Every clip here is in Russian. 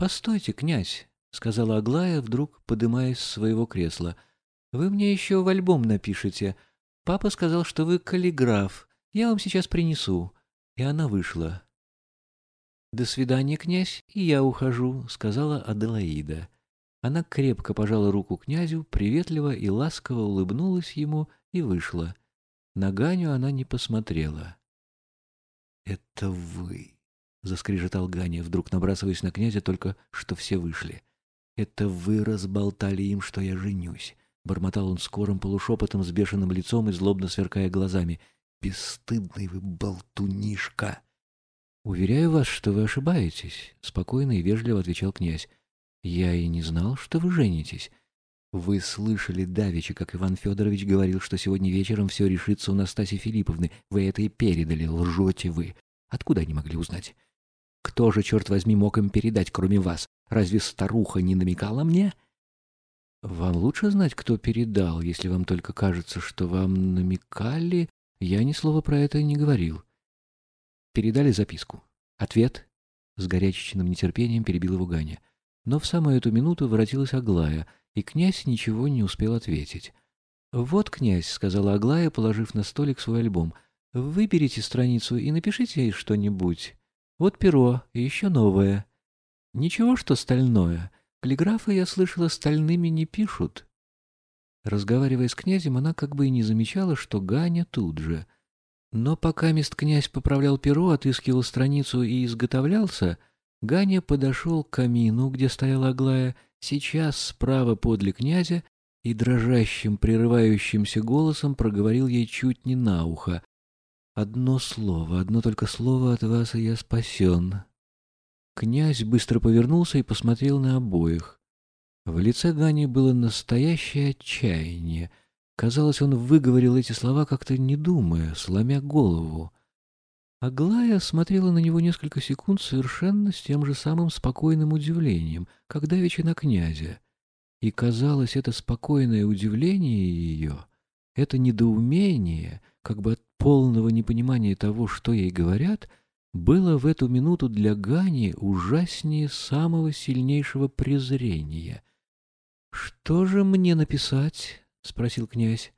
«Постойте, князь», — сказала Аглая, вдруг подымаясь с своего кресла. «Вы мне еще в альбом напишите. Папа сказал, что вы каллиграф. Я вам сейчас принесу». И она вышла. «До свидания, князь, и я ухожу», — сказала Аделаида. Она крепко пожала руку князю, приветливо и ласково улыбнулась ему и вышла. На Ганю она не посмотрела. «Это вы!» — заскрежетал Ганя, вдруг набрасываясь на князя, только что все вышли. «Это вы разболтали им, что я женюсь!» — бормотал он скорым полушепотом с бешеным лицом и злобно сверкая глазами. «Бесстыдный вы болтунишка!» «Уверяю вас, что вы ошибаетесь», — спокойно и вежливо отвечал князь. «Я и не знал, что вы женитесь. Вы слышали давеча, как Иван Федорович говорил, что сегодня вечером все решится у Настасьи Филипповны. Вы это и передали, лжете вы. Откуда они могли узнать? Кто же, черт возьми, мог им передать, кроме вас? Разве старуха не намекала мне? Вам лучше знать, кто передал, если вам только кажется, что вам намекали. Я ни слова про это не говорил. Передали записку. Ответ? С горячечным нетерпением перебил его Ганя. Но в самую эту минуту воротилась Аглая — и князь ничего не успел ответить. «Вот, князь», — сказала Аглая, положив на столик свой альбом, — «выберите страницу и напишите что-нибудь. Вот перо, и еще новое. Ничего, что стальное. Каллиграфы, я слышала, стальными не пишут». Разговаривая с князем, она как бы и не замечала, что Ганя тут же. Но пока мест князь поправлял перо, отыскивал страницу и изготовлялся, Ганя подошел к камину, где стояла Аглая, — Сейчас справа подле князя и дрожащим, прерывающимся голосом проговорил ей чуть не на ухо. «Одно слово, одно только слово от вас, и я спасен». Князь быстро повернулся и посмотрел на обоих. В лице Гани было настоящее отчаяние. Казалось, он выговорил эти слова как-то не думая, сломя голову. Аглая смотрела на него несколько секунд совершенно с тем же самым спокойным удивлением, как давеча на князя. И казалось, это спокойное удивление ее, это недоумение, как бы от полного непонимания того, что ей говорят, было в эту минуту для Гани ужаснее самого сильнейшего презрения. «Что же мне написать?» — спросил князь.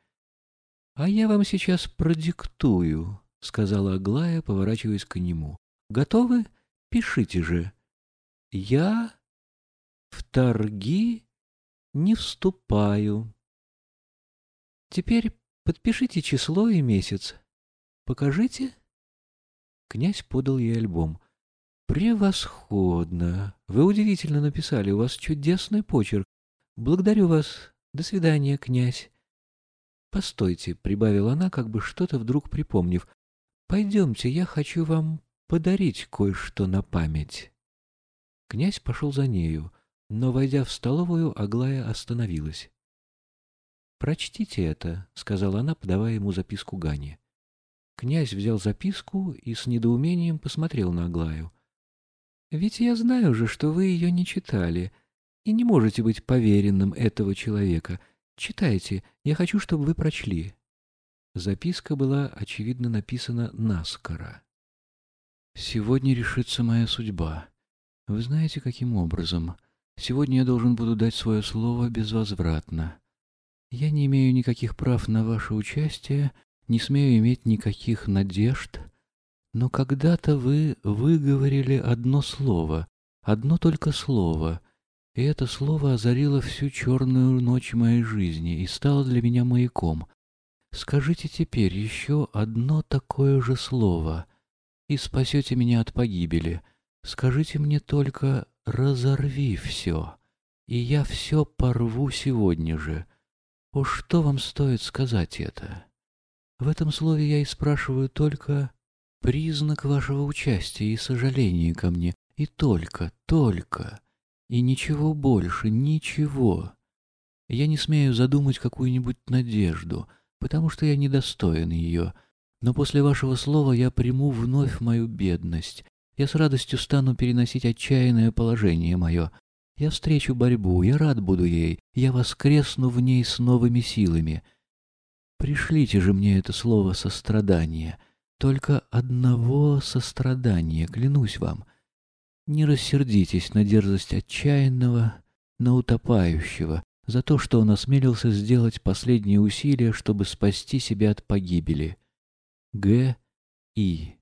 «А я вам сейчас продиктую», — сказала Аглая, поворачиваясь к нему. «Готовы? Пишите же. Я в торги не вступаю. Теперь подпишите число и месяц. Покажите». Князь подал ей альбом. «Превосходно! Вы удивительно написали, у вас чудесный почерк. Благодарю вас. До свидания, князь». «Постойте», — прибавила она, как бы что-то вдруг припомнив. Пойдемте, я хочу вам подарить кое-что на память. Князь пошел за нею, но, войдя в столовую, Аглая остановилась. «Прочтите это», — сказала она, подавая ему записку Гане. Князь взял записку и с недоумением посмотрел на Аглаю. «Ведь я знаю же, что вы ее не читали, и не можете быть поверенным этого человека. Читайте, я хочу, чтобы вы прочли». Записка была, очевидно, написана наскоро. «Сегодня решится моя судьба. Вы знаете, каким образом? Сегодня я должен буду дать свое слово безвозвратно. Я не имею никаких прав на ваше участие, не смею иметь никаких надежд, но когда-то вы выговорили одно слово, одно только слово, и это слово озарило всю черную ночь моей жизни и стало для меня маяком — Скажите теперь еще одно такое же слово, и спасете меня от погибели. Скажите мне только «разорви все», и я все порву сегодня же. О, что вам стоит сказать это? В этом слове я и спрашиваю только признак вашего участия и сожаления ко мне, и только, только, и ничего больше, ничего. Я не смею задумать какую-нибудь надежду — потому что я недостоин ее. Но после вашего слова я приму вновь мою бедность. Я с радостью стану переносить отчаянное положение мое. Я встречу борьбу, я рад буду ей, я воскресну в ней с новыми силами. Пришлите же мне это слово сострадание, только одного сострадания, клянусь вам. Не рассердитесь на дерзость отчаянного, на утопающего, за то, что он осмелился сделать последние усилия, чтобы спасти себя от погибели. Г. И.